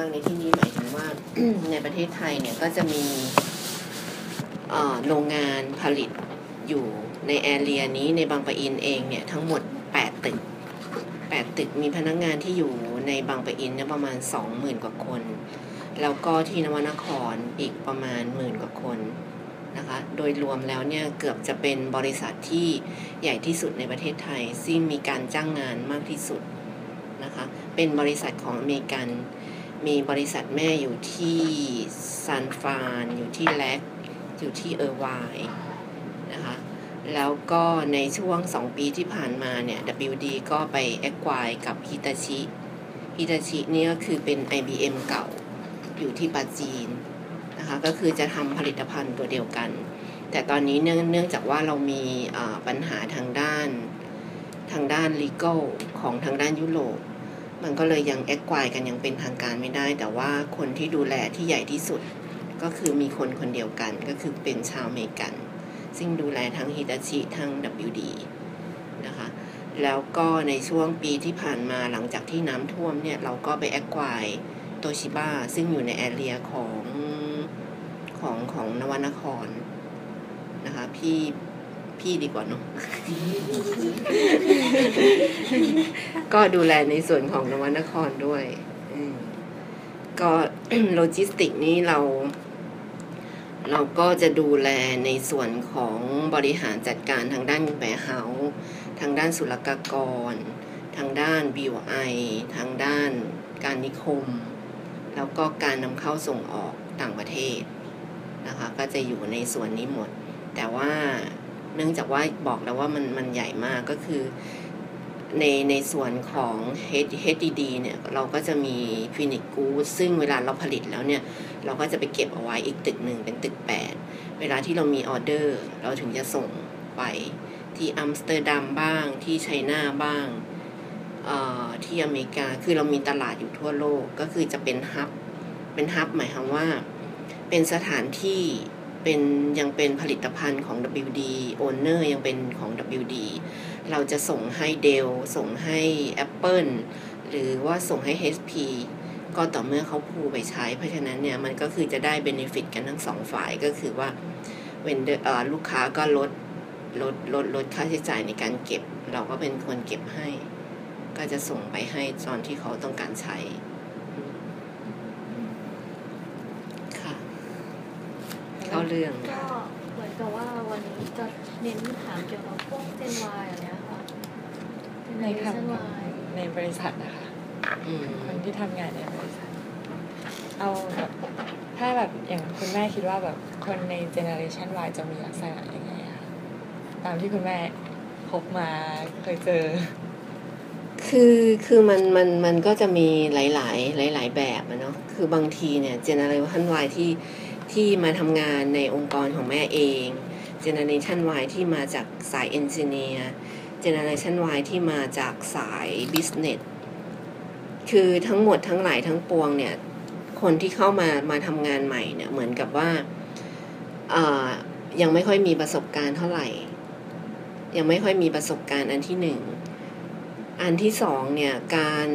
ากในที่นี้หมายถึงว่าในประเทศไทยเนี่ยก็จะมีโรงงานผลิตอยู่ในแอเรียนี้ในบางปะอินเองเนี่ยทั้งหมด 8 ตึก 8 ตึกมีพนักงงานที่อยู่ในบางปะอินเนี่ยประมาณ 20,000 กว่าคน แล้วก็ที่นวนครอีกประมาณหมื่นกว่าคนนะคะโดยรวมแล้วเนี่ยเกือบจะเป็นบริษัทที่ใหญ่ที่สุดในประเทศไทย ซึ่งมีการจ้างงานมากที่สุดนะคะเป็นบริษัทของอเมริกัน มีบริษัทแม่อยู่ที่ซานฟรานอยู่ที่แลกอยู่ที่เออร์ไวนะคะแล้วก็ในช่วง 2 ปีที่ผ่านมาเนี่ย WD ก็ไปแอคควายกับฮิตาชิฮิตาชินี่ก็คือเป็น IBM เก่าอยู่ที่ปาจีนนะคะก็คือจะทำผลิตภัณฑ์ตัวเดียวกัน แต่ตอนนี้เนื่องเนื่องจากว่าเรามีปัญหาทางด้านทางด้าน legal ของทางด้านยุโรป มันก็เลยยังแอคควายกันยังเป็นทางการไม่ได้ แต่ว่าคนที่ดูแลที่ใหญ่ที่สุด ก็คือมีคนคนเดียวกันก็คือเป็นชาวเมกัน ซึ่งดูแลทั้งฮิตาชิทั้ง WD นะคะแล้วก็ในช่วงปีที่ผ่านมาหลังจากที่น้ำท่วมเนี่ย เราก็ไปแอคควายโตชิบ้าซึ่งอยู่ในแอเรียของของของนวนครนะคะพี่ พี่ดีกว่าเนาะก็ดูแลในส่วนของนวนครด้วยก็โลจิสติกนี้เรา เราก็จะดูแลในส่วนของบริหารจัดการทางด้านแบเฮาทางด้านศุลกากร ทางด้าน BOI ทางด้านการนิคม แล้วก็การนำเข้าส่งออกต่างประเทศนะคะ ก็จะอยู่ในส่วนนี้หมด แต่ว่า เนื่องจากว่าบอกแล้วว่ามันมันใหญ่มากก็คือ ในในส่วนของ HDD เนี่ยเราก็จะมีฟินิกกูซึ่งเวลาเราผลิตแล้วเนี่ย เราก็จะไปเก็บเอาไว้อีกตึกหนึ่งเป็นตึก 8 เวลาที่เรามีออเดอร์ เราถึงจะส่งไปที่อัมสเตอร์ดัมบ้างที่ China บ้างที่อเมริกาคือเรามีตลาดอยู่ทั่วโลกก็คือจะเป็นฮับ เป็นฮับหมายความว่า เป็นสถานที่ เป็นยังเป็นผลิตภัณฑ์ของ WD Owner ยังเป็นของ WD เราจะส่งให้เดลส่งให้ Apple หรือว่าส่งให้ HP ก็ต่อเมื่อเขาพูไปใช้ เพราะฉะนั้นเนี่ย มันก็คือจะได้เบนฟิตกันทั้งสองฝ่ายก็คือว่าเวนเดอร์ลูกค้าก็ลดลดลดลดค่าใช้จ่ายในการเก็บ เราก็เป็นคนเก็บให้ ก็จะส่งไปให้ตอนที่เขาต้องการใช้ค่ะเข้าเรื่องก็เหมือนกับว่าวันนี้จะเน้นถามเกี่ยวกับพวกเจนวายอะไรเนี้ยค่ะในคำในบริษัทนะคะคนที่ทำงานในบริษัท เอาแบบถ้าแบบอย่างคุณแม่คิดว่าแบบคนในเจเนอเรชัน Y จะมีลักษณะยังไงคะตามที่คุณแม่พบมาเคยเจอ คือคือมันมันมันก็จะมีหลายหลายหลายหลายแบบอะเนาะคือบางทีเนี่ยเจเนอเรชัน Y ที่ ที่มาทำงานในองค์กรของแม่เองเจเนอเรชัน Y ที่มาจากสายเอนจิเนียร์เจเนอเรชัน Y ที่มาจากสายบิสเนสคือทั้งหมดทั้งหลายทั้งปวงเนี่ย คนที่เข้ามามาทำงานใหม่เนี่ย เหมือนกับว่ายังไม่ค่อยมีประสบการณ์เท่าไหร่ ยังไม่ค่อยมีประสบการณ์อันที่หนึ่ง อันที่สองเนี่ย การ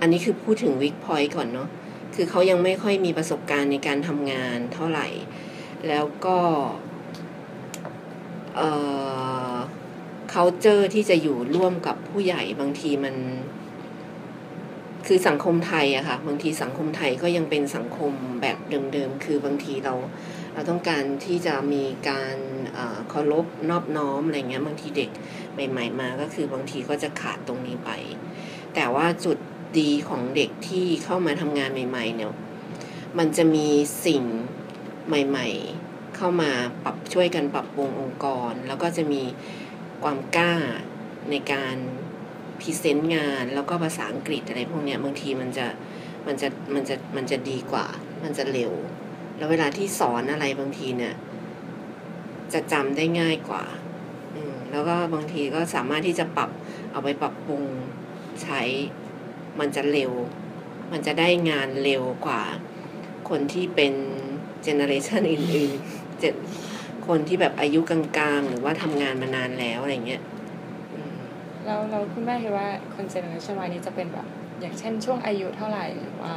อันนี้คือพูดถึงวิกพอยต์ก่อนเนาะ คือเขายังไม่ค่อยมีประสบการณ์ในการทำงานเท่าไหร่ แล้วก็เอ่อ culture ที่จะอยู่ร่วมกับผู้ใหญ่บางทีมัน คือสังคมไทยอะค่ะ บางทีสังคมไทยก็ยังเป็นสังคมแบบเดิมๆ คือบางทีเรา เราต้องการที่จะมีการเคารพนอบน้อมอะไรเงี้ยบางทีเด็กใหม่ ๆ มาก็คือบางทีก็จะขาดตรงนี้ไป แต่ว่าจุด ดีของเด็กที่เข้ามาทำงานใหม่ๆเนี่ยมันจะมีสิ่งใหม่ ๆ เข้ามาปรับช่วยกันปรับปรุงองค์กร แล้วก็จะมีความกล้าในการพรีเซนต์งานแล้วก็ภาษาอังกฤษอะไรพวกเนี้ยบางทีมันจะมันจะมันจะมันจะดีกว่า มันจะเร็ว แล้วเวลาที่สอนอะไรบางทีเนี่ย จะจำได้ง่ายกว่าอืแล้วก็บางทีก็สามารถที่จะปรับเอาไปปรับปรุงใช้ มันจะเร็ว มันจะได้งานเร็วกว่า คนที่เป็นเจเนอเรชันอื่นๆเจคนที่แบบอายุกลางๆ หรือว่าทำงานมานานแล้วอะไรเงี้ยแล้วเราคุณแม่คิดว่าคน Generation Y นี้จะเป็นแบบ อย่างเช่นช่วงอายุเท่าไหร่หรือว่า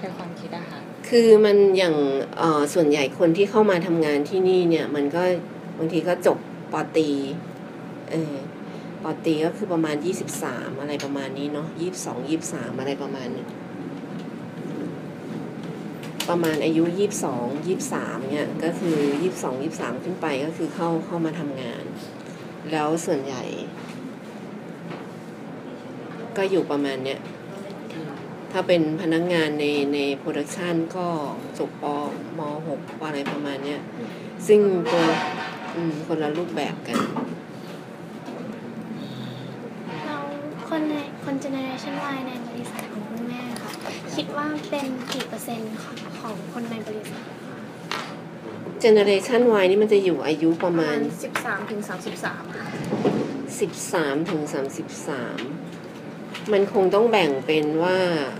เป็นความคิดอะคะคือมันอย่างเอ่อส่วนใหญ่คนที่เข้ามาทำงานที่นี่เนี่ย มันก็บางทีก็จบป.ตรีเออ ป.ตรีก็คือประมาณยี่สิบสามอะไรประมาณนี้เนาะยี่สิบสองยี่สิบสามอะไรประมาณนี้ประมาณอายุยี่สิบสองยี่สิบสามเนี่ย ก็คือยี่สิบสองยี่สิบสามขึ้นไปก็คือเข้าเข้ามาทำงาน แล้วส่วนใหญ่ ก็อยู่ประมาณเนี้ย ถ้าเป็นพนักงานในในโปรดักชันก็จบปมหกอะไรประมาณเนี้ย ซึ่งตัวคนละรูปแบบกัน เรา คนในคนเจเนอเรชัน Y ในบริษัทของคุณแม่ค่ะ คิดว่าเป็นกี่เปอร์เซ็นต์ของของคนในบริษัท Generation Y นี่มันจะอยู่อายุประมาณ สิบสามถึงสามสิบสาม13ถึง33 มันคงต้องแบ่งเป็นว่า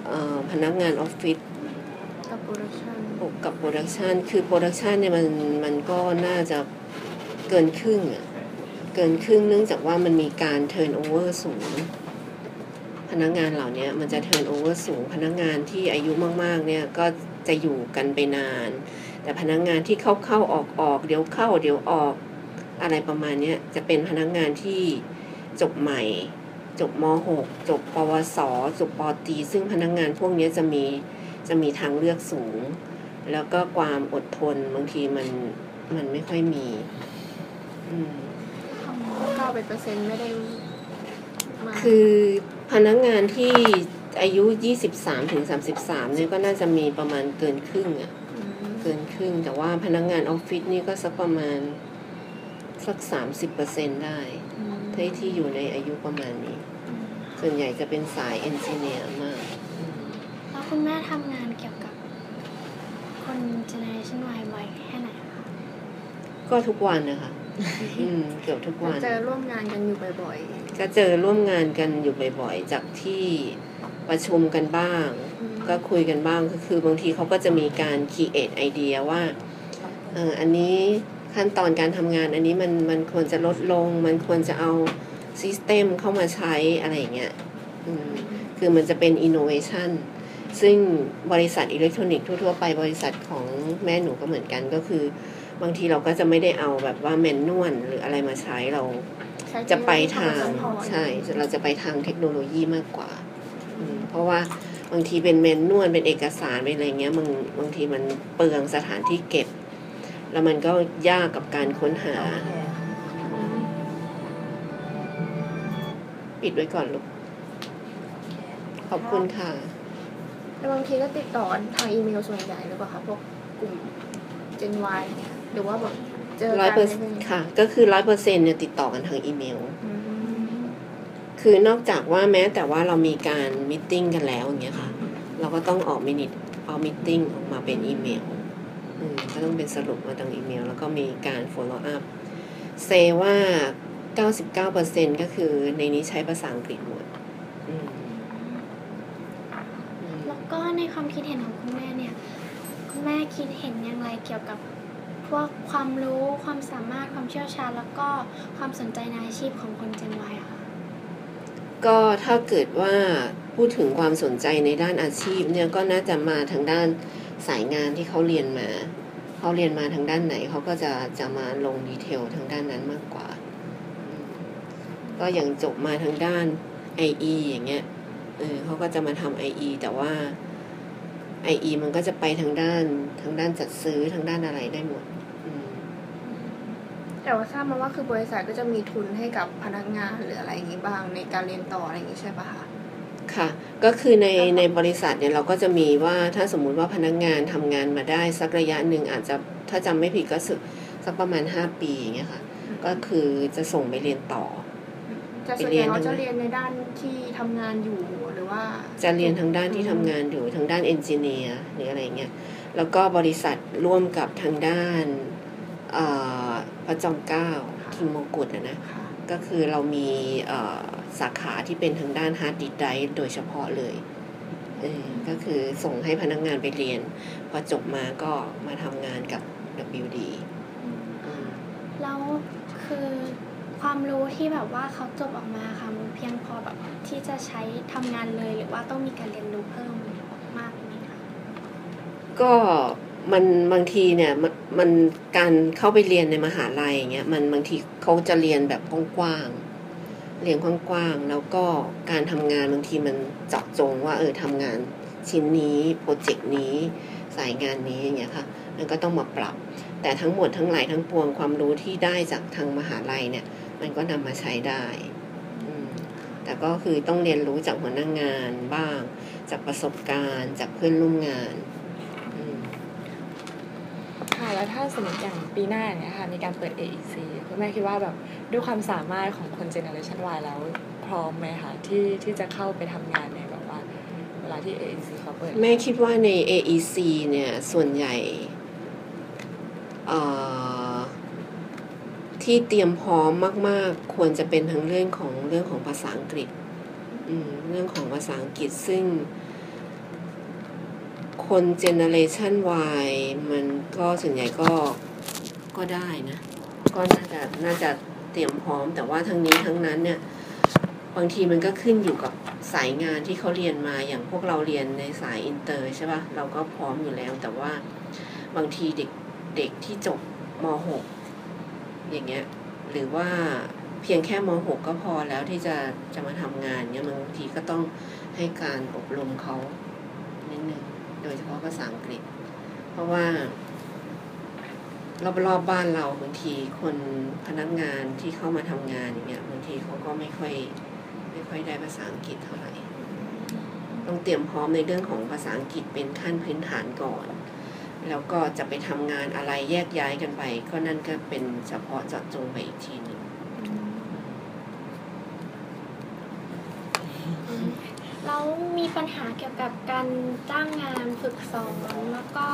เอ่อพนักงานออฟฟิศ กับ productionกับ production คือ production เนี่ยมันมันก็น่าจะเกินครึ่งอะเกินครึ่งเนื่องจากว่ามันมีการ turnover สูง พนักงานเหล่านี้มันจะ turnover สูงพนักงานที่อายุมากๆเนี่ยก็จะอยู่กันไปนาน แต่พนักงานที่เข้าเข้าออกออกเดี๋ยวเข้าเดี๋ยวออกอะไรประมาณเนี้ยจะเป็นพนักงานที่จบใหม่ จบม .6 จบปวส จบป.ตรีซึ่งพนักงานพวกเนี้ยจะมีจะมีทางเลือกสูง แล้วก็ความอดทนบางทีมันมันไม่ค่อยมีอืมเก้าเป็นเปอร์เซ็นต์ไม่ได้มากคือ พนักงานที่อายุ23ถึง33เนี่ยก็น่าจะมีประมาณเกินครึ่งอะมเกินครึ่ง แต่ว่าพนักงานออฟฟิศนี่ก็สักประมาณสัก30%ได้ที่ที่อยู่ในอายุประมาณนี้ ส่วนใหญ่จะเป็นสาย engineer มากอืมแล้วคุณแม่ทำงานเกี่ยวกับคนเจเนอเรชัน Y บ่อยแค่ไหนคะ ก็ทุกวันนะคะ อืมเกือบทุกวัน เจอร่วมงานกันอยู่บ่อยก็เจอร่วมงานกันอยู่บ่อยๆ จากที่ประชุมกันบ้างๆก็คุยกันบ้างก็คือบางทีเขาก็จะมีการ create ไอเดียว่าเอออันนี้ขั้นตอนการทำงานอันนี้มันมันควรจะลดลง มันควรจะเอา system เข้ามาใช้อะไรอย่างเงี้ยอืมคือมันจะเป็น innovation ซึ่งบริษัทอิเล็กทรอนิกส์ทั่วๆไปบริษัทของแม่หนูก็เหมือนกันก็คือ บางทีเราก็จะไม่ได้เอาแบบว่า manual หรืออะไรมาใช้เราใช้จะไปทางเทคโนโลยีเข้ามาซัพพอร์ตใช่เราจะไปทางเทคโนโลยีมากกว่าอืมเพราะว่าบางทีเป็น manual เป็นเอกสารเป็นอะไรเงี้ยบางบางทีมันเปลืองสถานที่เก็บ แล้วมันก็ยากกับการค้นหา ปิดไว้ก่อนลูกขอบคุณค่ะแล้วบางทีก็ติดต่อทางอีเมลส่วนใหญ่หรือเปล่าคะพวกกลุ่ม Gen Y หรือว่าแบบเจอร้อยกัเปอร์ในค่ะ ก็คือร้อยเปอร์เซ็นต์เนี่ยติดต่อกันทางอีเมลอืมคือนอกจากว่าแม้แต่ว่าเรามีการ meeting กันแล้วอย่างเงี้ยค่ะ เราก็ต้องออก minute เอา meeting ออกมาเป็นอีเมลอืมก็ต้องเป็นสรุปมาทางอีเมล แล้วก็มีการ follow up เซว่า 99%ก็คือในนี้ใช้ภาษาอังกฤษหมดอืมอืมแล้วก็ในความคิดเห็นของคุณแม่เนี่ย คุณแม่คิดเห็นอย่างไรเกี่ยวกับ พวกความรู้ความสามารถความเชี่ยวชาญ แล้วก็ความสนใจในอาชีพของคน Gen Y อะค่ะ ก็ถ้าเกิดว่าพูดถึงความสนใจในด้านอาชีพเนี่ยก็น่าจะมาทางด้านสายงานที่เขาเรียนมาเขาเรียนมาทางด้านไหนเขาก็จะจะมาลงดีเทลทางด้านนั้นมากกว่าอืมก็อย่างจบมาทางด้าน IE อย่างเงี้ยเออเขาก็จะมาทำ IE แต่ว่า IE มันก็จะไปทางด้านทางด้านจัดซื้อทางด้านอะไรได้หมดอืม แต่ว่าทราบมาว่าคือบริษัทก็จะมีทุนให้กับพนักงานหรืออะไรอย่างนี้บ้าง ในการเรียนต่ออะไรอย่างนี้ใช่ปะคะค่ะ ก็คือในแล้วก็ในบริษัทเนี่ยเราก็จะมีว่าถ้าสมมุติว่าพนักงานทำงานมาได้สักระยะหนึ่งอาจจะถ้าจำไม่ผิดก็สึกสักประมาณ 5 ปีอย่างเงี้ยค่ะ ก็คือจะส่งไปเรียนต่อจะส่วนใหญ่เขาจะเรียนในด้านที่ทำงานอยู่หรือว่า จะเรียนทางด้านที่ทำงานอยู่ทางด้าน engineer หรืออะไรเงี้ยแล้วก็บริษัทร่วมกับทางด้านเอ่อ พระจอมเกล้าคิงมงกุฎอะนะค่ะก็คือเรามีเอ่อสาขาที่เป็นทางด้าน hard disk drive โดยเฉพาะเลยเออก็คือส่งให้พนักงานไปเรียน พอจบมาก็มาทำงานกับ WD อืมแล้วคือความรู้ที่แบบว่าเขาจบออกมาค่ะมันเพียงพอแบบที่จะใช้ทำงานเลยหรือว่าต้องมีการเรียนรู้เพิ่มมากไหมคะก็ มันบางทีเนี่ยมันมันการเข้าไปเรียนในมหาลัยอย่างเงี้ยมันบางทีเขาจะเรียนแบบกว้างๆเรียนกว้างๆแล้วก็การทำงานบางทีมันเจาะจงว่าเออทำงานชิ้นนี้โปรเจกต์นี้สายงานนี้อย่างเงี้ยค่ะมันก็ต้องมาปรับ แต่ทั้งหมดทั้งหลายทั้งปวงความรู้ที่ได้จากทางมหาลัยเนี่ย มันก็นำมาใช้ได้แต่ก็คือต้องเรียนรู้จากหัวหน้างงานบ้าง จากประสบการณ์ จากเพื่อนร่วมงาน แล้วถ้าสมมติอย่างปีหน้าเนี่ยค่ะมีการเปิด AEC คุณแม่คิดว่าแบบด้วยความสามารถของคนเจเนอเรชัน Y แล้วพร้อมไหมคะที่ที่จะเข้าไปทำงานในแบบว่าเวลาที่ AEC เขาเปิดแม่คิดว่าใน AEC เนี่ยส่วนใหญ่ที่เตรียมพร้อมมาก ๆ ควรจะเป็นทั้งเรื่องของเรื่องของภาษาอังกฤษเรื่องของภาษาอังกฤษซึ่ง คนเจเนเรชัน Y มันก็ส่วนใหญ่ก็ก็ได้นะ ก็น่าจะน่าจะเตรียมพร้อม แต่ว่าทั้งนี้ทั้งนั้นเนี่ย บางทีมันก็ขึ้นอยู่กับสายงานที่เขาเรียนมาอย่างพวกเราเรียนในสายอินเตอร์ใช่ปะเราก็พร้อมอยู่แล้ว แต่ว่าบางทีเด็กเด็กที่จบม .6 อย่างเงี้ยหรือว่าเพียงแค่ม .6 ก็พอแล้วที่จะจะมาทำงานเนี้ยบางทีก็ต้องให้การอบรมเขานิดนึง โดยเฉพาะภาษาอังกฤษ เพราะว่ารอบๆบบ้านเราบางทีคนพนักงานที่เข้ามาทำงานอย่างเงี้ยบางทีเขาก็ไม่ค่อยไม่ค่อยได้ภาษาอังกฤษเท่าไหร่ต้องเตรียมพร้อมในเรื่องของภาษาอังกฤษเป็นขั้นพื้นฐานก่อน แล้วก็จะไปทำงานอะไรแยกย้ายกันไป ก็นั่นก็เป็นเฉพาะเจาะจงไปอีกทีหนึ่ง แล้วมีปัญหาเกี่ยวกับการจ้างงานฝึกสอนแล้วก็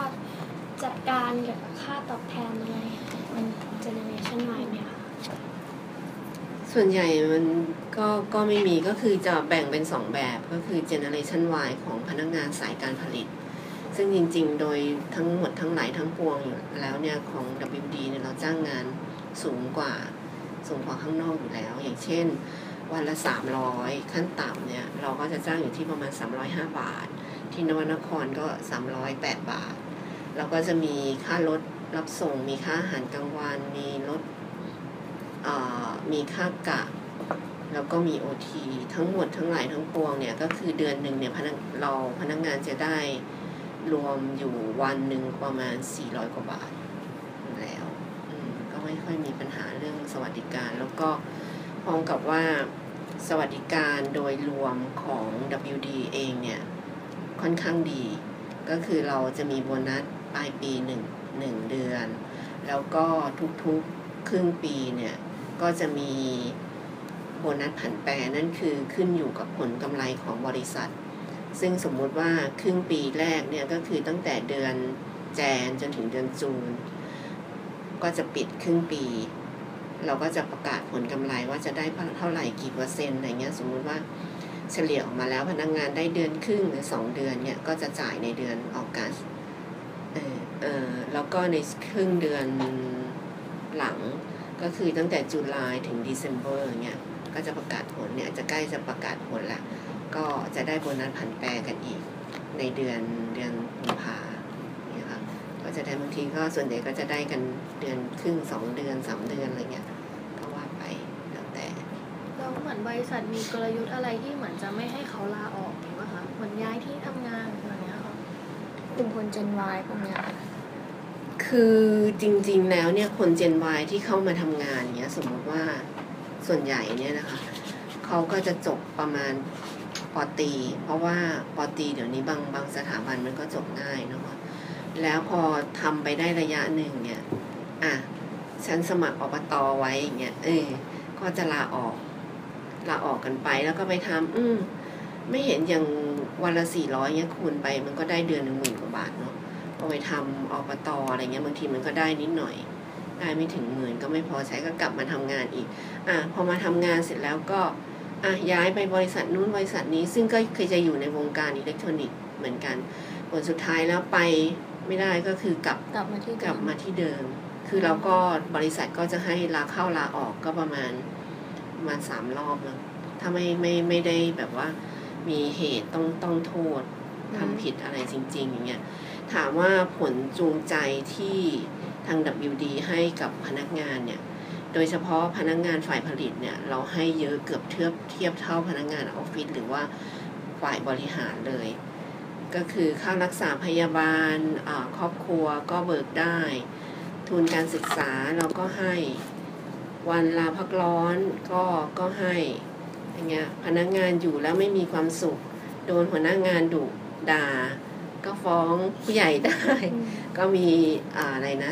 จัดการเกี่ยวกับค่าตอบแทนอะไรมันเจเนเรชันใหม่ไหมคะส่วนใหญ่มันก็ก็ไม่มีก็คือจะแบ่งเป็นสองแบบก็คือ generation Y ของพนักงานสายการผลิต ซึ่งจริงๆ โดยทั้งหมดทั้งหลายทั้งปวงอยู่แล้วเนี่ยของ WD เนี่ยเราจ้างงานสูงกว่าสูงกว่าข้างนอกอยู่แล้ว อย่างเช่น วันละ 300 ขั้นต่ำเนี่ย เราก็จะจ้างอยู่ที่ประมาณ 305 บาท ที่นวนครก็ 308 บาทแล้วก็จะมีค่ารถรับส่ง มีค่าอาหารกลางวัน มีรถมีค่ากะ แล้วก็มีโอทีทั้งหมดทั้งหลายทั้งปวงเนี่ย ก็คือเดือนหนึ่งเนี่ยพนักเราพนักงานจะได้รวมอยู่วันหนึ่งประมาณ 400 กว่าบาทแล้วก็ไม่ค่อยมีปัญหาเรื่องสวัสดิการแล้วก็ พร้อมกับว่าสวัสดิการโดยรวมของ WD เองเนี่ย ค่อนข้างดี ก็คือเราจะมีโบนัสปลายปีหนึ่งหนึ่งเดือน แล้วก็ทุกๆครึ่งปีเนี่ย ก็จะมีโบนัสผันแปรนั่นคือขึ้นอยู่กับผลกำไรของบริษัท ซึ่งสมมุติว่าครึ่งปีแรกเนี่ย ก็คือตั้งแต่เดือนแจนจนถึงเดือนจูน ก็จะปิดครึ่งปี เราก็จะประกาศผลกำไรว่าจะได้เท่าไหร่กี่เปอร์เซ็นต์อะไรเงี้ยสมมุติว่าเฉลี่ยออกมาแล้วพนักงงานได้เดือนครึ่งหรือสองเดือนเนี่ยก็จะจ่ายในเดือนออกัสเออเออแล้วก็ในครึ่งเดือนหลังก็คือตั้งแต่จุลายถึงเดซ ember เนี่ยก็จะประกาศผลเนี่ยจะใกล้จะประกาศผลละก็จะได้โบนัสผันแปรกันอีก ในเดือนเดือนกุมภา จะได้บางทีก็ส่วนใหญ่ก็จะได้กันเดือนครึ่งสองเดือนสามเดือนอะไรเงี้ยก็ว่าไปแล้วแต่แล้วเหมือนบริษัทมีกลยุทธ์อะไรที่เหมือนจะไม่ให้เขาลาออกหรือว่าคะเหมือนย้ายที่ทำงานอะไรเงี้ยค่ะกลุ่มคน Gen Y พวกเนี้ยค่ะคือจริง ๆ แล้วเนี่ยคน Gen Y ที่เข้ามาทำงานเนี้ยสมมติว่าส่วนใหญ่เนี่ยนะคะเขาก็จะจบประมาณปอตรีเพราะว่าปอตรีเดี๋ยวนี้บางบางสถาบันมันก็จบง่ายเนาะ แล้วพอทำไปได้ระยะหนึ่งเนี่ย อะ ฉันสมัครอบตอไว้อย่างเงี้ย เออ ก็จะลาออก ลาออกกันไปแล้วก็ไปทำอืม ไม่เห็นอย่างวันละสี่ร้อยเงี้ยคูณไป มันก็ได้เดือนหนึ่งหมื่นกว่าบาทเนาะพอไปทำอบตออะไรเงี้ยบางทีมันก็ได้นิดหน่อย ได้ไม่ถึงหมื่นก็ไม่พอใช้ก็กลับมาทำงานอีก อะ พอมาทำงานเสร็จแล้วก็อะย้ายไปบริษัทนู้นบริษัทนี้ ซึ่งก็เคยจะอยู่ในวงการอิเล็กทรอนิกส์เหมือนกัน ผลสุดท้ายแล้วไป ไม่ได้ก็คือกลับกลับมาที่กลับมาที่เดิม คือเราก็บริษัทก็จะให้ลาเข้าลาออกก็ประมาณมาสามรอบแล้วถ้าไม่ไม่ไม่ได้แบบว่ามีเหตุต้องต้องโทษทำผิดอะไรจริง ๆ อย่างเงี้ยถามว่าผลจูงใจที่ทาง WD ให้กับพนักงานเนี่ย โดยเฉพาะพนักงานฝ่ายผลิตเนี่ย เราให้เยอะเกือบเทียบเทียบเท่าพนักงานออฟฟิศหรือว่าฝ่ายบริหารเลย ก็คือค่ารักษาพยาบาลครอบครัวก็เบิกได้ ทุนการศึกษาเราก็ให้ วันลาพักร้อนก็ก็ให้อย่างเงี้ยพนักงานอยู่แล้วไม่มีความสุข โดนหัวหน้างานดุด่า ก็ฟ้องผู้ใหญ่ได้ ก็มีอะไรนะ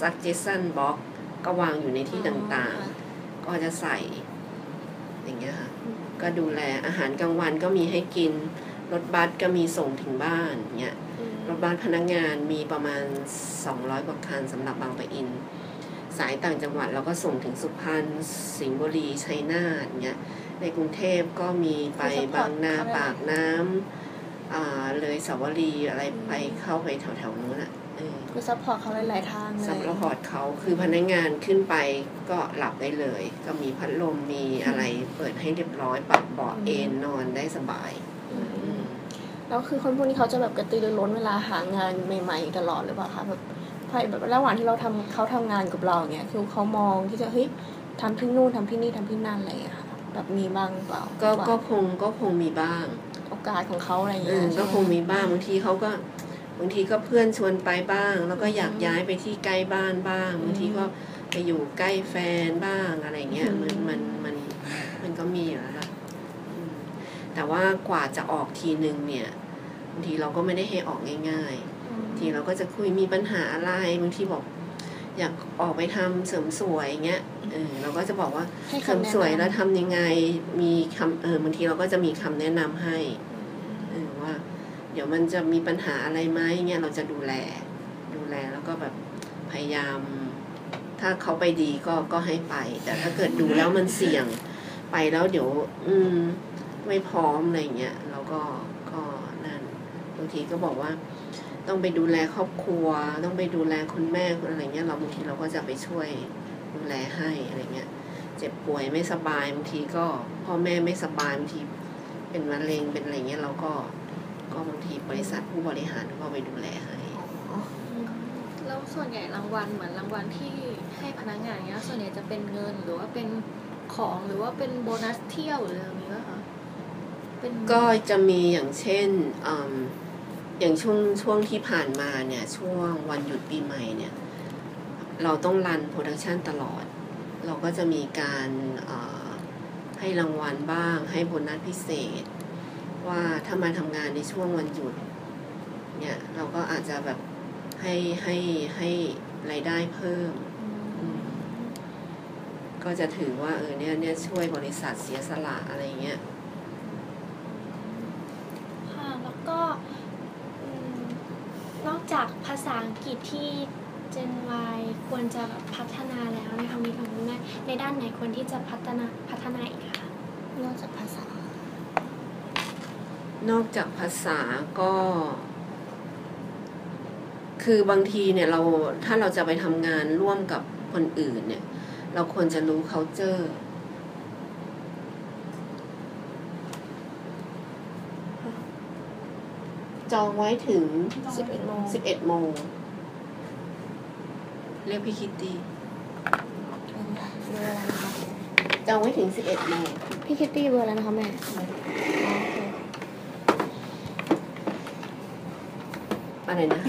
suggestion box ก็วางอยู่ในที่ต่างๆ ก็จะใส่ อย่างเงี้ยค่ะก็ดูแลอาหารกลางวันก็มีให้กิน รถบัสก็มีส่งถึงบ้านเงี้ยรถบัสพนักงงานมีประมาณ 200กว่าคันสำหรับบางปะอิน สายต่างจังหวัดเราก็ส่งถึงสุพรรณสิงห์บุรีชัยนาทเงี้ยในกรุงเทพก็มีไปบางนาปากน้ำเลยอนุสาวรีย์อะไรไปเข้าไปแถวๆนู้นอะคือ sup port เขาหลายๆทางเลย sup port เขาคือพนักงานขึ้นไปก็หลับได้เลย ก็มีพัดลมมีอะไรเปิดให้เรียบร้อยปรับเบาะเอนนอนได้สบาย แล้วคือคนพวกนี้เขาจะแบบกระตือรือร้นเวลาหางานใหม่ ๆ ตลอดหรือเปล่าคะแบบใช่แบบระหว่างที่เราทำเขาทำงานกับเราเนี้ยคือเขามองที่จะเฮ้ยทำที่นู่นทำที่นี่ทำที่นั่นอะไรอย่างเงี้ยค่ะแบบมีบ้างเปล่า ก็ก็คงก็คงมีบ้าง โอกาสของเขาอะไรอย่างเงี้ยก็คงมีบ้างบางทีเขาก็บางทีก็เพื่อนชวนไปบ้าง แล้วก็อยากย้ายไปที่ใกล้บ้านบ้างบางทีก็ไปอยู่ใกล้แฟนบ้างอะไรเงี้ยมันมันมันมันก็มีอยู่แล้วล่ะ แต่ว่ากว่าจะออกทีนึงเนี่ยบางทีเราก็ไม่ได้ให้ออกง่ายๆ ทีเราก็จะคุยมีปัญหาอะไรบางทีบอกอยากออกไปทำเสริมสวยเงี้ยเออเราก็จะบอกว่าเสริมสวยแล้วทำยังไงมีคำเออบางทีเราก็จะมีคำแนะนำให้เออว่า เดี๋ยวมันจะมีปัญหาอะไรไหมเนี่ยเราจะดูแล ดูแลแล้วก็แบบพยายาม ถ้าเขาไปดีก็ก็ให้ไป แต่ถ้าเกิดดูแล้วมันเสี่ยงไปแล้วเดี๋ยว อืม ไม่พร้อมอะไรเงี้ยเราก็ก็นั่นบางทีก็บอกว่า ต้องไปดูแลครอบครัว ต้องไปดูแลคุณแม่คุณอะไรเงี้ยเราบางทีเราก็จะไปช่วยดูแลให้อะไรเงี้ยเจ็บป่วยไม่สบายบางทีก็พ่อแม่ไม่สบายบางทีเป็นมะเร็งเป็นอะไรเงี้ยเราก็ก็บางทีบริษัทผู้บริหารก็ไปดูแลให้แล้วส่วนใหญ่รางวัลเหมือนรางวัลที่ให้พนักงานเนี้ยส่วนใหญ่จะเป็นเงินหรือว่าเป็นของหรือว่าเป็นโบนัสเที่ยวหรืออะไรนี้คะ ก็จะมีอย่างเช่นออย่างช่วงช่วงที่ผ่านมาเนี่ย ช่วงวันหยุดปีใหม่เนี่ย เราต้อง run production ตลอด เราก็จะมีการให้รางวัลบ้าง ให้โบนัสพิเศษ ว่าถ้ามาทำงานในช่วงวันหยุด เนี่ย เราก็อาจจะแบบให้ให้ให้รายได้เพิ่ม ก็จะถือว่าเออเนี่ยเนี่ยช่วยบริษัทเสียสละอะไรเงี้ยค่ะแล้ว ก็นอกจากภาษาอังกฤษที่ Gen Y ควรจะแบบพัฒนาแล้วในคำนี้ของคุณแม่ในด้านไหนควรที่จะพัฒนาพัฒนาอีกคะนอกจากภาษา นอกจากภาษาก็ คือบางทีเนี่ยเราถ้าเราจะไปทำงานร่วมกับคนอื่นเนี่ย เราควรจะรู้ culture องไว้ถึงสิบเอ็ดโมงสิบเอ็ดโมงเรียกพี่คิตตี้จองไว้ถึงสิบเอ็ดโมงพี่คิตตี้เบอร์อะไรนะคะแม่อะไรนะ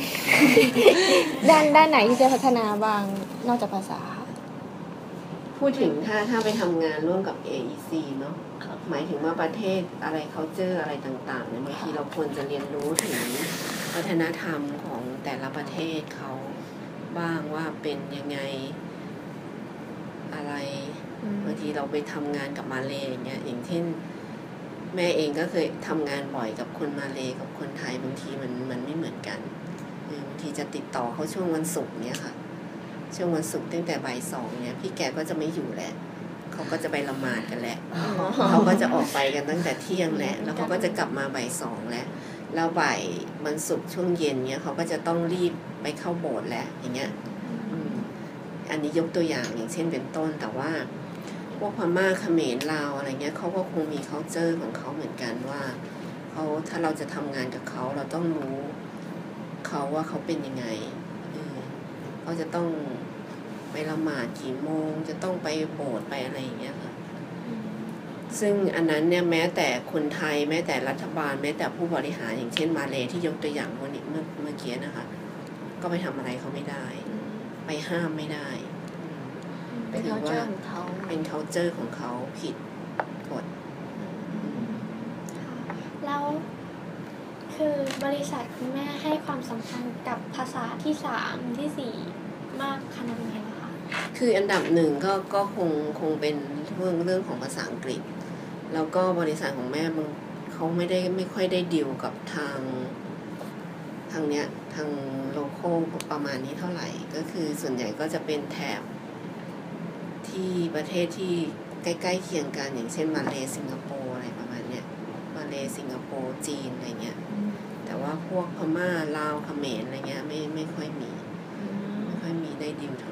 ด้านด้านไหนที่จะพัฒนาบ้างนอกจากภาษา พูดถึงถ้าถ้าไปทำงานร่วมกับ AEC เนาะ หมายถึงว่าประเทศอะไรเขาเจออะไรต่างๆเนี่ยบางทีเราควรจะเรียนรู้ถึงวัฒนธรรมของแต่ละประเทศเขาบ้างว่าเป็นยังไงอะไรบางทีเราไปทำงานกับมาเลยอย่างเงี้ยอย่างเช่นแม่เองก็เคยทำงานบ่อยกับคนมาเลย์กับคนไทยบางทีมันมันไม่เหมือนกันบางทีจะติดต่อเขาช่วงวันศุกร์เนี้ยค่ะ ช่วงวันศุกร์ตั้งแต่บ่ายสองเนี่ยพี่แกก็จะไม่อยู่แหละ เขาก็จะไปละหมาดกันแหละเขาก็จะออกไปกันตั้งแต่เที่ยงแหละแล้วเขาก็จะกลับมาบ่ายสองแล้วแล้วบ่ายมันสุกช่วงเย็นเนี้ยเขาก็จะต้องรีบไปเข้าโบสถ์แหละอย่างเงี้ยอันนี้ยกตัวอย่างอย่างเช่นเป็นต้นแต่ว่า พวกพม่าเขมรลาวอะไรเงี้ยเขาก็คงมี c u เจอร์ของเขาเหมือนกันว่าเขาถ้าเราจะทำงานกับเขาเราต้องรู้เขาว่าเขาเป็นยังไงเขาจะต้อง ไปละหมาดกี่โมง จะต้องไปโบสถ์ไปอะไรอย่างเงี้ยค่ะ ซึ่งอันนั้นเนี่ยแม้แต่คนไทยแม้แต่รัฐบาล แม้แต่ผู้บริหารอย่างเช่นมาเลที่ยกตัวอย่างเมื่อเมื่อเมื่อกี้นะคะ ก็ไปทำอะไรเขาไม่ได้ ไปห้ามไม่ได้เป็น culture ของเขาเป็น culture ของเขาผิดกฎแล้วคือบริษัทคุณแม่ให้ความสำคัญกับภาษาที่สามที่สี่มากขนาดไหน คืออันดับหนึ่งก็ก็คงคงเป็นเรื่องเรื่องของภาษาอังกฤษ แล้วก็บริษัทของแม่มันเขาไม่ได้ไม่ค่อยได้ดิวกับทางทางเนี้ยทางโลโก้ประมาณนี้เท่าไหร่ ก็คือส่วนใหญ่ก็จะเป็นแถบที่ประเทศที่ใกล้ๆเคียงกันอย่างเช่นมาเลสิงคโปร์อะไรประมาณเนี้ยมาเลสิงคโปร์จีนอะไรเงี้ยแต่ว่าพวกพม่าลาวเขมรอะไรเงี้ยไม่ไม่ค่อยมี ไม่ค่อยมีได้ดิวเท่า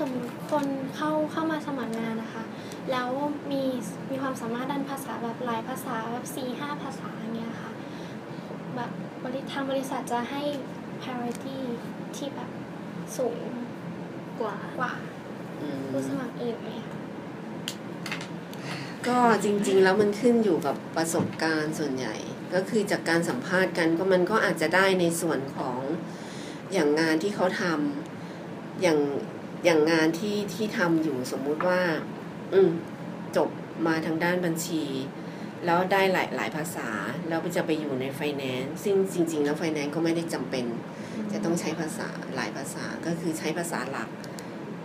สมมติคนเข้าเข้ามาสมัครงานนะคะ แล้วมีมีความสามารถด้านภาษาแบบหลายภาษาแบบสี่ห้าภาษาอย่างเงี้ยค่ะแบบบริทางบริษัทจะให้ priority ที่แบบสูงกว่ากว่าอืมผู้สมัครอื่นไหมคะก็จริง ๆ แล้วมันขึ้นอยู่กับประสบการณ์ส่วนใหญ่ ก็คือจากการสัมภาษณ์กันก็มันก็อาจจะได้ในส่วนของอย่างงานที่เขาทำอย่าง อย่างงานที่ที่ทำอยู่สมมุติว่า อืมจบมาทางด้านบัญชี แล้วได้หลายหลายภาษา แล้วจะไปอยู่ในไฟแนนซ์ซึ่งจริง ๆ แล้วไฟแนนซ์ก็ไม่ได้จำเป็น จะต้องใช้ภาษาหลายภาษาก็คือใช้ภาษาหลัก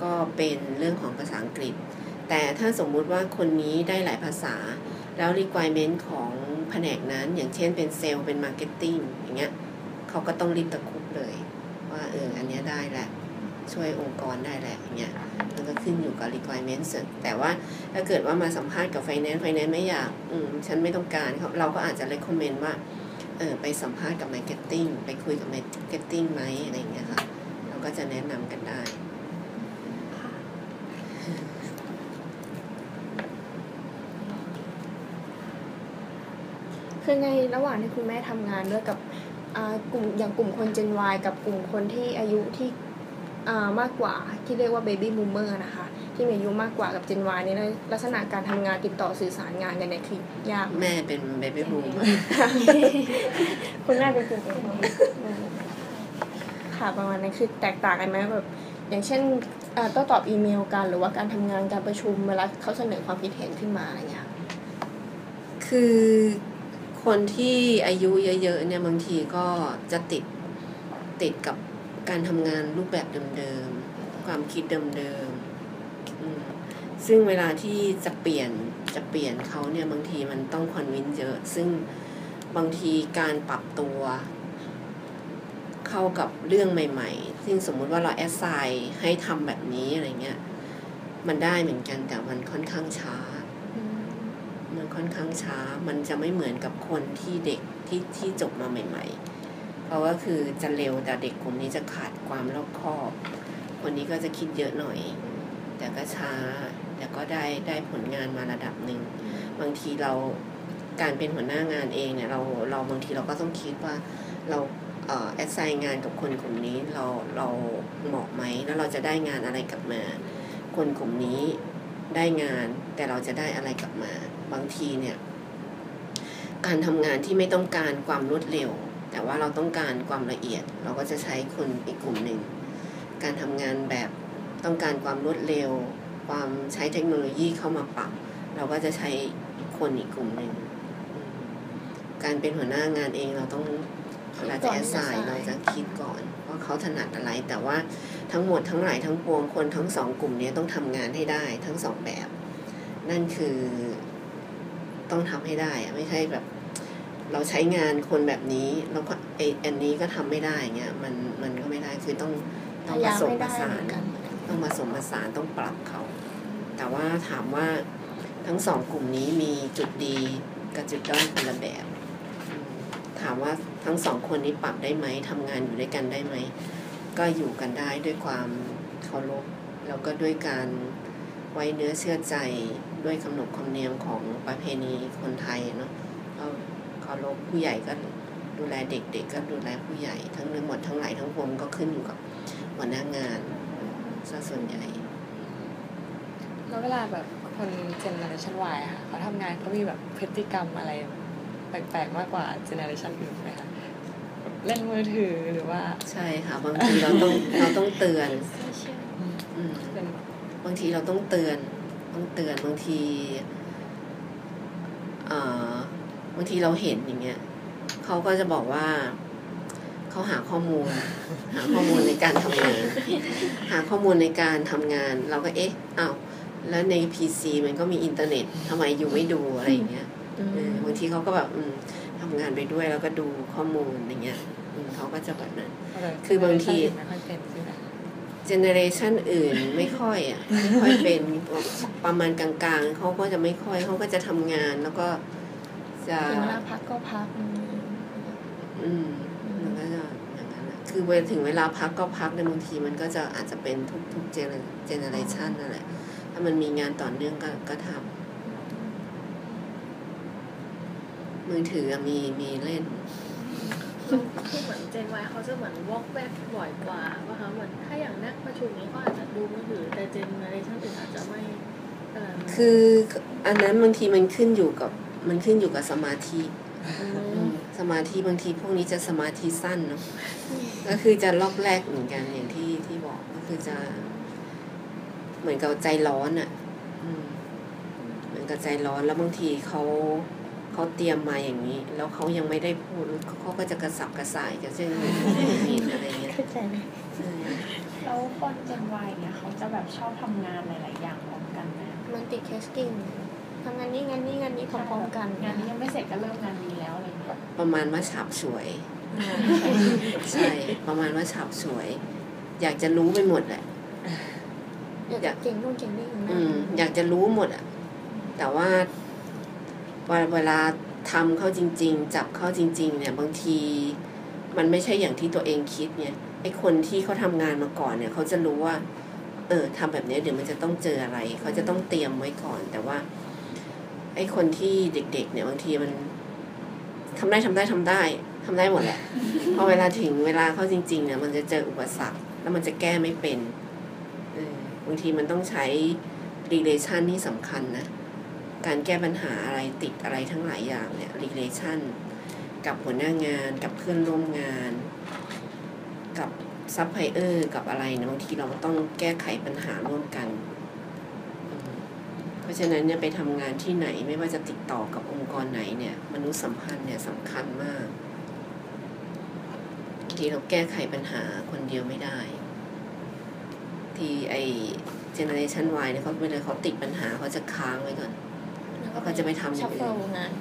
ก็เป็นเรื่องของภาษาอังกฤษ แต่ถ้าสมมุติว่าคนนี้ได้หลายภาษา แล้ว requirement ของแผนกนั้น อย่างเช่นเป็นเซลล์เป็น marketing อย่างเงี้ยเขาก็ต้องรีบตะคุบเลย ว่าเอออันเนี้ยได้แหละ ช่วยองค์กรได้แหละอย่างเงี้ยมันก็ขึ้นอยู่กับ requirement ส่วนแต่ว่าถ้าเกิดว่ามาสัมภาษณ์กับไฟแนนซ์ไฟแนนซ์ไม่อยาก อืม ฉันไม่ต้องการเขาเราก็อาจจะ recommend ว่า เออไปสัมภาษณ์กับ marketing ไปคุยกับ marketing ไหมอะไรอย่างเงี้ยค่ะ เราก็จะแนะนำกันได้ค่ะคือในระหว่างที่คุณแม่ทำงานด้วยกับอ่ากลุ่มอย่างกลุ่มคน Gen Y กับกลุ่มคนที่อายุที่ มากกว่าที่เรียกว่า Baby Boomer นะคะที่มีอายุมากกว่ากับ Gen Y เนี่ยลักษณะการทำงานติดต่อสื่อสารงานกันเนี่ยคือยากไหมแม่เป็น baby boom คุณแม่เป็นกลุ่ม Baby Boomer ค่ะประมาณนั้นคือแตกต่างกันไหมแบบอย่างเช่นอ่าโต้ตอบอีเมลกันหรือว่าการทำงานการประชุมเวลาเขาเสนอความคิดเห็นขึ้นมาอะไรเงี้ยคือคนที่อายุเยอะๆเนี่ยบางทีก็จะติดติดกับ การทำงานรูปแบบเดิมๆ ความคิดเดิมๆอืมซึ่งเวลาที่จะเปลี่ยนจะเปลี่ยนเขาเนี่ยบางทีมันต้องคอนวินเยอะ ซึ่งบางทีการปรับตัว เข้ากับเรื่องใหม่ ๆ ซึ่งสมมุติว่าเราแอสไซน์ให้ทำแบบนี้อะไรเงี้ย มันได้เหมือนกันแต่มันค่อนข้างช้ามันค่อนข้างช้า มันจะไม่เหมือนกับคนที่เด็กที่ที่จบมาใหม่ ๆ เพราะว่าคือจะเร็วแต่เด็กกลุ่มนี้จะขาดความรอบคอบ คนนี้ก็จะคิดเยอะหน่อย แต่ก็ช้า แต่ก็ได้ได้ผลงานมาระดับหนึ่ง บางทีเราการเป็นหัวหน้างานเองเนี่ยเราเราบางทีเราก็ต้องคิดว่าเราเออแอดไซน์งานกับคนกลุ่มนี้เราเราเหมาะไหมแล้วเราจะได้งานอะไรกลับมา คนกลุ่มนี้ได้งานแต่เราจะได้อะไรกลับมา บางทีเนี่ย การทำงานที่ไม่ต้องการความรวดเร็ว แต่ว่าเราต้องการความละเอียด เราก็จะใช้คนอีกกลุ่มหนึ่ง การทำงานแบบต้องการความรวดเร็ว ความใช้เทคโนโลยีเข้ามาปรับ เราก็จะใช้คนอีกกลุ่มหนึ่งอืมการเป็นหัวหน้างานเองเราต้องเราจะแอสไซน์เราจะคิดก่อนว่าเขาถนัดอะไร แต่ว่าทั้งหมดทั้งหลายทั้งปวงคนทั้งสองกลุ่มนี้ต้องทำงานให้ได้ทั้งสองแบบ นั่นคือต้องทำให้ได้อะไม่ใช่แบบ เราใช้งานคนแบบนี้แล้วก็ไออันนี้ก็ทำไม่ได้เงี้ยมันมันก็ไม่ได้คือต้องต้องผสมผสานต้องผสมผสานต้องปรับเขา แต่ว่าถามว่าทั้งสองกลุ่มนี้มีจุดดีกับจุดด้อยคนละแบบ ถามว่าทั้งสองคนนี้ปรับได้ไหมทำงานอยู่ด้วยกันได้ไหมก็อยู่กันได้ด้วยความเคารพแล้วก็ด้วยการไว้เนื้อเชื่อใจด้วยคำนบคำเนียมของประเพณีคนไทยเนาะาเคารพผู้ใหญ่ก็ดูแลเด็กๆก็ดูแลผู้ใหญ่ทั้งทั้งหมดทั้งหลายทั้งปวงก็ขึ้นอยู่กับหัวหน้างานซะส่วนใหญ่แล้วเวลาแบบคนเจเนอเรชัน Y อะค่ะเขาทำงานเขามีแบบพฤติกรรมอะไรแปลกๆมากกว่าเจเนอเรชันอื่นไหมคะเล่นมือถือหรือว่า ใช่ค่ะบางทีเราต้องเราต้องเตือนโซเชียลอืมเป็นบางทีเราต้องเตือนต้องเตือนบางทีเอ่อ บางทีเราเห็นอย่างเงี้ยเขาก็จะบอกว่าเขาหาข้อมูล หาข้อมูลในการทำงาน หาข้อมูลในการทำงาน เราก็เอ๊ะอ้าวแล้วใน PC มันก็มีอินเทอร์เน็ตทำไมอยู่ไม่ดูอะไรอย่างเงี้ยเออบางทีเขาก็แบบอืมทำงานไปด้วยแล้วก็ดูข้อมูลอย่างเงี้ยอืมเขาก็จะแบบนั้น คือบางทีไม่ค่อยเป็นใช่ไหม generation อื่นไม่ค่อยอะไม่ค่อยเป็นประมาณกลางๆเขาก็จะไม่ค่อยเขาก็จะทำงานแล้วก็ จะถึงเวลาพักก็พัก อืมมันก็จะอย่างนั้นอะคือเวลาถึงเวลาพักก็พักในบางทีมันก็จะอาจจะเป็นทุกทุกเจ generation นั่นแหละ ถ้ามันมีงานต่อเนื่องก็ก็ทำมือถืออะมีมีเล่นคือเหมือน Gen Y เขาจะเหมือนวอกแวกบ่อยกว่าป่ะคะเหมือนถ้าอย่างนั่งประชุมนี้ก็อาจจะดูมือถือแต่ generation อื่นอาจจะไม่เออคืออันนั้นบางทีมันขึ้นอยู่กับ มันขึ้นอยู่กับสมาธิมสมาธิบางทีพวกนี้จะสมาธิสั้นเนาะก็คือจะลอกแรกเหมือนกันอย่างที่ที่บอกก็คือจะ เหมือนกับใจร้อนอะ่ะอืมเหมือนกับใจร้อนแล้วบางทีเขาเขาเตรียมมาอย่างนี้ แล้วเขายังไม่ได้พูดเขาก็จะกระสับกระส่ายจะเช่นผิดอะไรเงี้ยเข้าใจไหมเออแล้วคนเจนวายเนี่ยเขาจะแบบชอบทำงานหลาย ๆ อย่างพร้อมกันไหมมันติดแคสกิ้ง ทำงานนี้งานนี้งานนี้พร้อมๆกันงานนี้ยังไม่เสร็จก็เริ่มงานนี้แล้วอะไรเงี้ยประมาณว่าฉับฉวย ใช่ประมาณว่าฉับฉวย อยากจะรู้ไปหมดแหละอยากเก่งนู่นเก่งนี่อย่างอืนั้นมอยากจะรู้หมดอะแต่ว่าเวลาทำเข้าจริง ๆ จับเข้าจริง ๆ เนี่ยบางทีมันไม่ใช่อย่างที่ตัวเองคิดเนี่ยไอ้คนที่เขาทำงานมาก่อนเนี่ย เขาจะรู้ว่า เออทำแบบเนี้ยเดี๋ยวมันจะต้องเจออะไร เขาจะต้องเตรียมไว้ก่อน แต่ว่า ไอ้คนที่เด็ก ๆ เนี่ยบางทีมันทำได้ทำได้ทำได้ทำได้หมดแหละพอเวลาถึงเวลาเข้าจริง ๆ เนี่ย มันจะเจออุปสรรคแล้วมันจะแก้ไม่เป็นเออบางทีมันต้องใช้ relation นี่สำคัญนะ การแก้ปัญหาอะไรติดอะไรทั้งหลายอย่างเนี่ย relation กับหัวหน้างานกับเพื่อนร่วมงาน กับซัพพลายเออร์กับอะไรเนี่ยบางทีเราก็ต้องแก้ไขปัญหาร่วมกันอืมเพ ราะฉะนั้นเนี่ยไปทำงานที่ไหนไม่ว่าจะติดต่อกับองค์กรไหนเนี่ยมนุษยสัมพันธ์เนี่ยสำคัญมากบางทีเราแก้ไขปัญหาคนเดียวไม่ได้ ที่ไอ generation Y เนี่ยเขาเวลาเขาติดปัญหาเขาจะค้างไว้ก่อนเขาจะไปทำอย่างอื่น shuffle งาน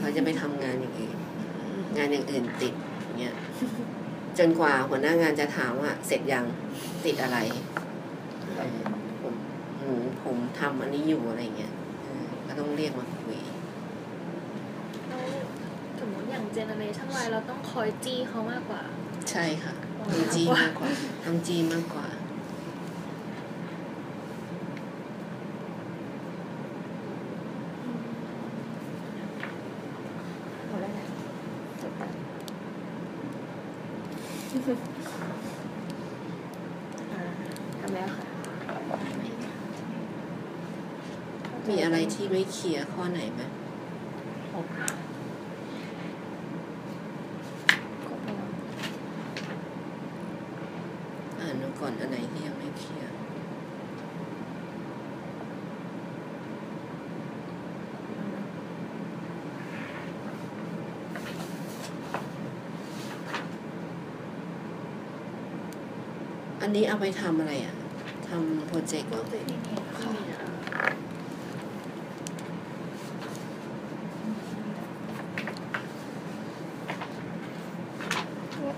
เขาจะไปทำงานอย่างอื่นงานอย่างอื่นติดอย่างเงี้ยจนกว่าหัวหน้างานจะถามว่าเสร็จยังติดอะไรเออผมหนู ผมทำอันนี้อยู่อะไรเงี้ยเออก็ต้องเรียกมาคุยแล้วสมมติอย่าง generation Y เราต้องคอยจี้เขามากกว่า ใช่ค่ะต้องจี้มากกว่าต้องจี้มากกว่า หมดแล้วนะจบแล้วอ่าทำแล้วค่ะ มีอะไรที่ไม่ เคลียร์ข้อไหนไหมครบแล้วอ่านดูก่อนอันไหนที่ยังไม่เคลียร์อันนี้เอาไปทำอะไรอะทำโปรเจกต์เหรอ ที่มีอะ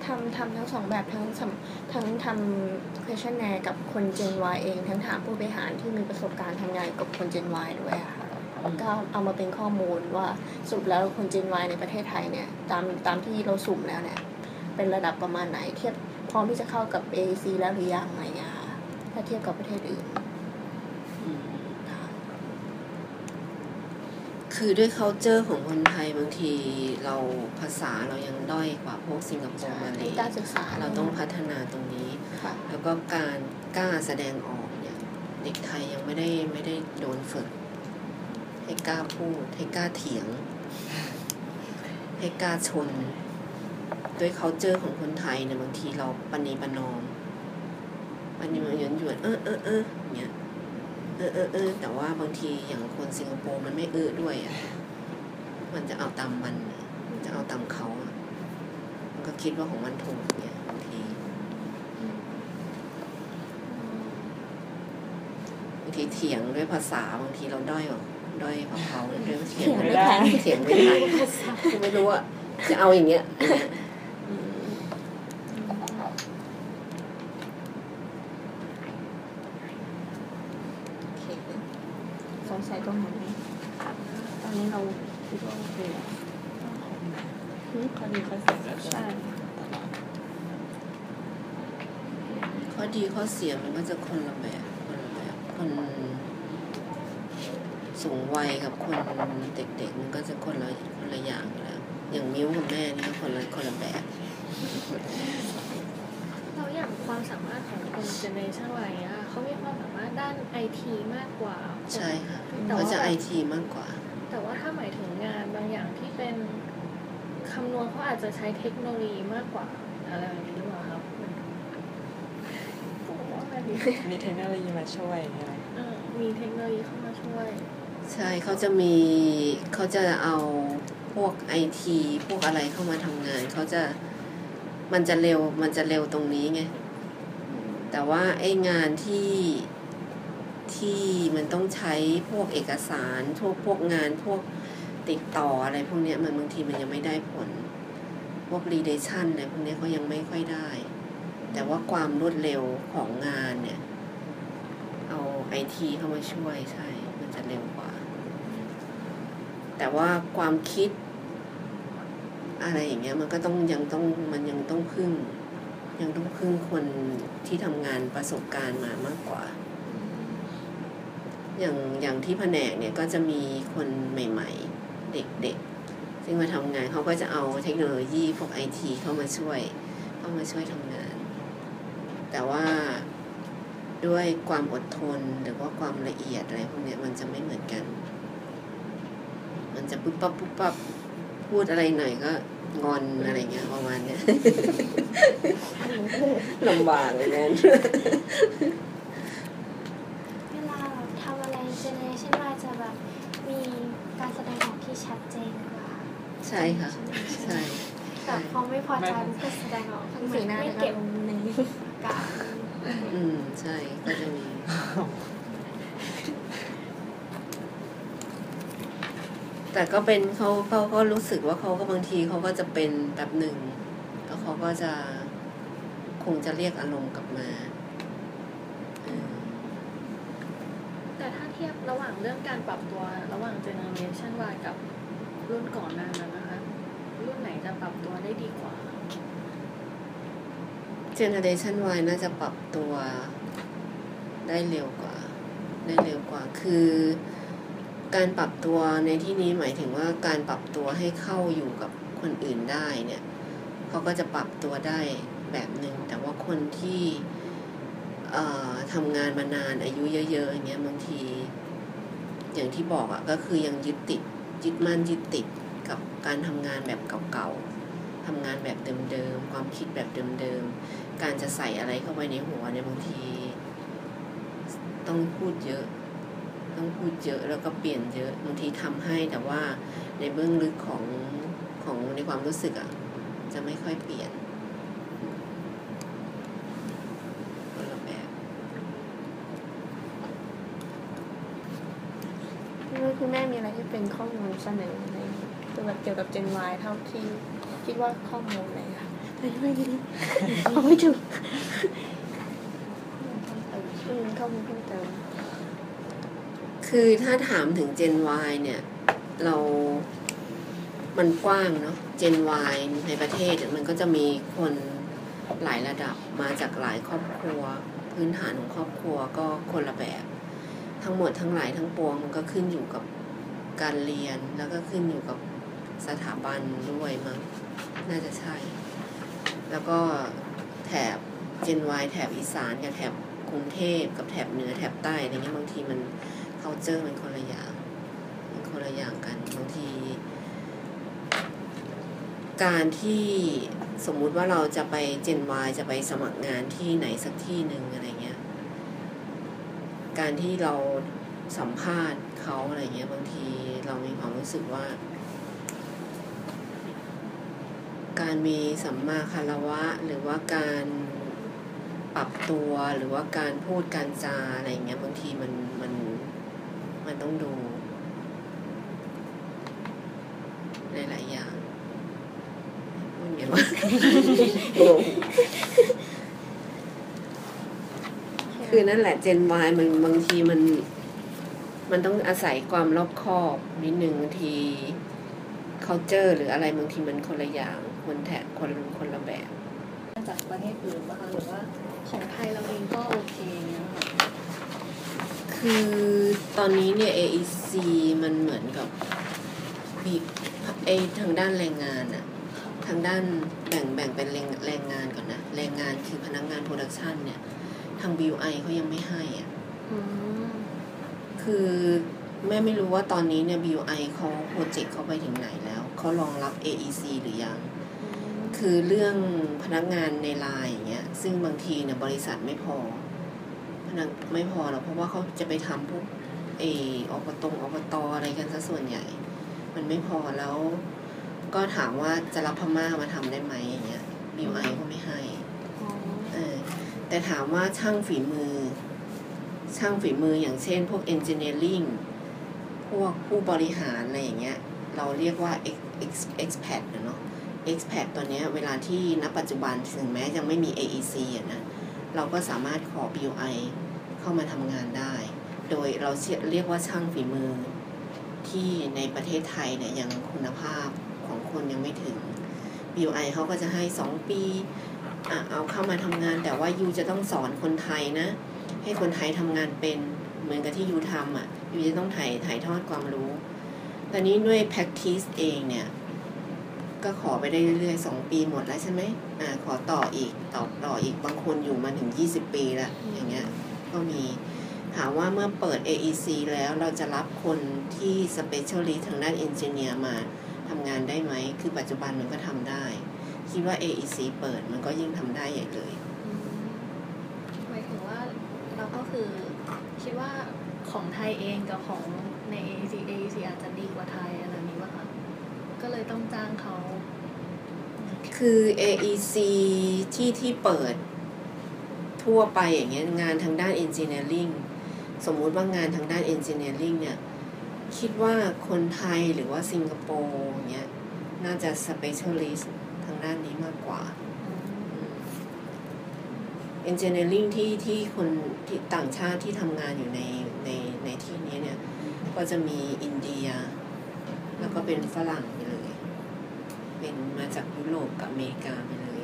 ทำทำทั้งสองแบบทั้งสำทั้งทำ questionnaire กับคน Gen Y เอง ทั้งถามผู้บริหารที่มีประสบการณ์ทำงานกับคน Gen Y ด้วยอะค่ะแล้วก็เอามาเป็นข้อมูลว่าสรุปแล้วคน Gen Y ในประเทศไทยเนี่ยตามตามที่เราสุ่มแล้วเนี่ยเป็นระดับประมาณไหนเทียบพร้อมที่จะเข้ากับ AAC แล้วหรือยังอะไรเงี้ยค่ะถ้าเทียบกับประเทศอื่น อืม คือด้วย culture ของคนไทยบางทีเราภาษาเรายังด้อยกว่าพวกสิงคโปร์มาเลยการศึกษาเราต้องพัฒนาตรงนี้ค่ะแล้วก็การกล้าแสดงออกเนี่ยเด็กไทยยังไม่ได้ไม่ได้โดนฝึก ให้กล้าพูด ให้กล้าเถียง ให้กล้าชน ด้วย culture ของคนไทยเนี่ยบางทีเราปณีประนอมปณีประนอมหยวนหยวนๆเออเออเอออย่างเงี้ย เออเออเออแต่ว่าบางทีอย่างคนสิงคโปร์มันไม่เออด้วยอะมันจะเอาตามมันอะมันจะเอาตามเขาอะมันก็คิดว่าของมันถูกเนี่ยบางทีบางทีเถียงด้วยภาษาบางทีเราด้อยกว่าด้อยกว่าเขาเลยด้วยเถียงไม่ได้เถียงไม่ได้คือไม่รู้ว่าจะเอาอย่างเงี้ยอันเนี้ย สงสัยตรงไหนไหมตอนนี้เราคิดว่าโอเคแล้ว ข้อดีข้อเสียก็จะ ใช่ ข้อดีข้อ เสียมันก็จะคนละแบบคนละแบบคนสูงวัยกับคนเด็กๆมันก็จะคนละคนละอย่างอยู่แล้วอย่างมิ้วกับแม่นี่ก็คนละคนละแบบเราอย่างความสามารถของคนเจเนอเรชันวัยอะเขามีความสามารถด้านไอทีมากกว่าคนใช่ค่ะแต่เขาว่าจะไอทีมากกว่า แต่ว่าถ้าหมายถึงงานบางอย่างที่เป็นคำนวณเขาอาจจะใช้เทคโนโลยีมากกว่าอะไรแบบนี้หรือเปล่าครับผ มว่าแบบนี้มีเทคโนโลยีมาช่วยอย่างเงี้ยเออมีเทคโนโลยีเข้ามาช่วย ใช่เขาจะมีเขาจะเอาพวกไอทีพวกอะไรเข้ามาทำงานเขาจะมันจะเร็วมันจะเร็วตรงนี้ไง แต่ว่าไอ้งานที่ที่มันต้องใช้พวกเอกสารพวกพวกงานพวกติดต่ออะไรพวกเนี้ยมันบางทีมันยังไม่ได้ผล พวกรีเดชันอะไรพวกเนี้ยเขายังไม่ค่อยได้ แต่ว่าความรวดเร็วของงานเนี่ย เอาไอทีเข้ามาช่วยใช่ มันจะเร็วกว่า แต่ว่าความคิด อะไรอย่างเงี้ยมันก็ต้องยังต้องมันยังต้องพึ่ง ยังต้องพึ่งคนที่ทำงานประสบการณ์มามากกว่า อย่างอย่างที่แผนกเนี่ยก็จะมีคนใหม่ ๆ เด็กๆ ซึ่งมาทำงานเขาก็จะเอาเทคโนโลยีพวกไอทีเข้ามาช่วยเข้ามาช่วยทำงาน แต่ว่าด้วยความอดทนหรือว่าความละเอียดอะไรพวกเนี้ยมันจะไม่เหมือนกัน มันจะปุ๊บปั๊บปุ๊บปั๊บพูดอะไรหน่อยก็งอนอะไรเงี้ยประมาณเนี้ยลำบากเลยนั้นเวลาเราทำอะไรเจเนอเรชันวจะแบบมีการแสดงออกที่ชัดเจนกว่า ใช่ค่ะ ใช่แบบพอไม่พอใจมันก็แสดงออกทั้งสีหน้าไม่และเก็บอารมณ์ใน กาอืม ใช่ ก็จะมี แต่ก็เป็นเขาเขาก็รู้สึกว่าเขาก็บางทีเขาก็จะเป็นแบบหนึ่ง แล้วเขาก็จะคงจะเรียกอารมณ์กลับมา แต่ถ้าเทียบระหว่างเรื่องการปรับตัวระหว่างเจเนอเรชัน Y กับรุ่นก่อนหน้านั้นนะคะ รุ่นไหนจะปรับตัวได้ดีกว่า เจเนอเรชัน Y น่าจะปรับตัวได้เร็วกว่า ได้เร็วกว่า คือ การปรับตัวในที่นี้หมายถึงว่าการปรับตัวให้เข้าอยู่กับคนอื่นได้เนี่ยเขาก็จะปรับตัวได้แบบหนึ่งแต่ว่าคนที่ทำงานมานานอายุเยอะๆอย่างเงี้ยบางที อย่างที่บอกอะก็คือยังยึดติดยึดมั่นยึดติดกับการทำงานแบบเก่าๆ ทำงานแบบเดิมๆ ความคิดแบบเดิมๆ การจะใส่อะไรเข้าไปในหัวเนี่ยบางที ต้องพูดเยอะ ต้องพูดเยอะแล้วก็เปลี่ยนเยอะบางทีทำให้แต่ว่าในเบื้องลึกของของในความรู้สึกอะ่ะจะไม่ค่อยเปลี่ยนคนละแบบคุณแม่มีอะไรที่เป็นข้อมูลเสนอในคือแบบเกี่ยวกับ Gen Y เท่าที่ คิดว่าข้อมูลอะไรค่ะไม่ไม่ดีเอาไม่ถูกอืมข้อมูลเพิ่มเติมคือถ้าถามถึง Gen Y เนี่ย เรา มันกว้างเนาะ Gen Y ในประเทศเนี่ยมันก็จะมีคนหลายระดับมาจากหลายครอบครัว พื้นฐานของครอบครัวก็คนละแบบ ทั้งหมดทั้งหลายทั้งปวงมันก็ขึ้นอยู่กับการเรียนแล้วก็ขึ้นอยู่กับ สถาบันด้วยมั้งน่าจะใช่ แล้วก็แถบเจนวแถบอีสานกับแถบกรุงเทพกับแถบเหนือแถบใต้อะไรเงี้ยบางทีมันเขาเจอมันคนละอย่างมันคนละอย่างกันบางที การที่สมมุติว่าเราจะไปเจนวจะไปสมัครงานที่ไหนสักที่หนึ่งอะไรเงี้ย การที่เราสัมภาษณ์เขาอะไรเงี้ยบางทีเรามีความรู้สึกว่า การ มีสัมมาคารวะ หรือว่าการปรับตัวหรือว่าการพูดการจาอะไรเงี้ยบางทีมันมันมันต้องดูหลายอย่างพูดไงวะงงคือนั่นแหละเจนวายมันบางทีมัน มันต้องอาศัยความรอบคอบนิดนึงบางที culture หรืออะไรบางทีมันคนละอย่าง คนแทนคนคนละแบบจากประเทศอื่นป่ะคะหรือว่าของไทยเราเองก็โอเคเนี่ยค่ะคือตอนนี้เนี่ย AEC มันเหมือนกับมีไอทางด้านแรงงานอะทางด้านแบ่งแบ่งเป็นแรงแรงงานก่อนนะแรงงานคือพนักงาน production เนี่ย ทาง BOI เขายังไม่ให้อะอืมคือแม่ไม่รู้ว่าตอนนี้เนี่ย BUI เขาโปรเจกต์เขาไปถึงไหนแล้ว เขารองรับ AEC หรือยัง คือเรื่องพนักงานในไลน์อย่างเงี้ยซึ่งบางทีเนี่ยบริษัทไม่พอพนักไม่พอหรอกเพราะว่าเขาจะไปทำพวกเอออบตงอบตอะไรกันซะส่วนใหญ่ มันไม่พอแล้ว ก็ถามว่าจะรับพม่ามาทำได้ไหมอย่างเงี้ย BUI ก็ไม่ให้อ๋อเออแต่ถามว่าช่างฝีมือ ช่างฝีมืออย่างเช่น พวก engineering พวกผู้บริหารอะไรอย่างเงี้ย เราเรียกว่า ex ex expat นะเนาะ expat ตัวนี้เวลาที่ณปัจจุบันถึงแม้ยังไม่มี AEC อะนะเราก็สามารถขอ BUI เข้ามาทำงานได้ โดยเราเรียกว่าช่างฝีมือ ที่ในประเทศไทยเนี่ยยังคุณภาพของคนยังไม่ถึง BUI เขาก็จะให้ 2 ปีอะเอาเข้ามาทำงาน แต่ว่ายูจะต้องสอนคนไทยนะ ให้คนไทยทำงานเป็นเหมือนกับที่ยูทำอะยูจะต้องถ่ายถ่ายทอดความรู้ตอนนี้ด้วย practice เองเนี่ย ก็ขอไปได้เรื่อยๆสองปีหมดแล้วใช่ไหมอ่าขอต่ออีกต่อต่ออีกบางคนอยู่มาถึงยี่สิบปีล้วอย่างเงี้ยก็มีถามว่าเมื่อเปิด AEC แล้วเราจะรับคนที่ specialist ทางด้าน engineer มาทำงานได้ไหม คือปัจจุบันมันก็ทำได้ คิดว่า AEC เปิดมันก็ยิ่งทำได้ใหญ่เลยหมายถึงว่าเราก็คือคิดว่าของไทยเองกับของใน AEC AEC อาจจะดีกว่าไทย ก็เลยต้องจ้างเขา คือ AEC ที่ที่เปิดทั่วไปอย่างเงี้ยงานทางด้าน engineering สมมุติว่างานทางด้าน engineering เนี่ย คิดว่าคนไทยหรือว่าสิงคโปร์อย่างเงี้ย น่าจะ specialist ทางด้านนี้มากกว่า engineering ที่ที่คนที่ต่างชาติที่ทำงานอยู่ในในในที่นี้เนี่ย ก็จะมีอินเดีย แล้วก็เป็นฝรั่งไป เลยเป็นมาจากยุโรปกับอเมริกาไปเลย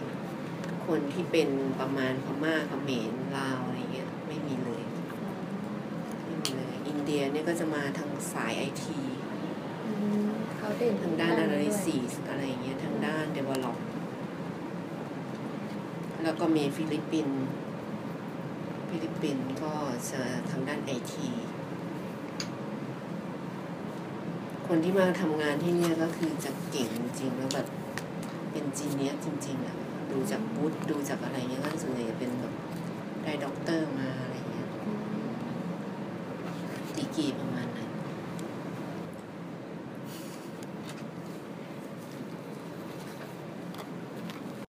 คนที่เป็นประมาณพม่าเขมรลาวอะไรเงี้ยไม่มีเลยไม่มีเลย อินเดียเนี่ยก็จะมาทางสายไอทีเขาเด่นทางด้าน analysis อะไรเงี้ยทางด้าน develop แล้วก็มีฟิลิปปินส์ฟิลิปปินส์ก็จะทางด้านไอที คนที่มาทำงานที่เนี่ยก็คือจะเก่งจริงๆแล้วแบบเป็น genius จริงๆอะดูจากบูธดูจากอะไรเงี้ยก็ส่วนใหญ่จะเป็นแบบได้ด็อกเตอร์มาอะไรเงี้ยดีกรีประมาณนั้น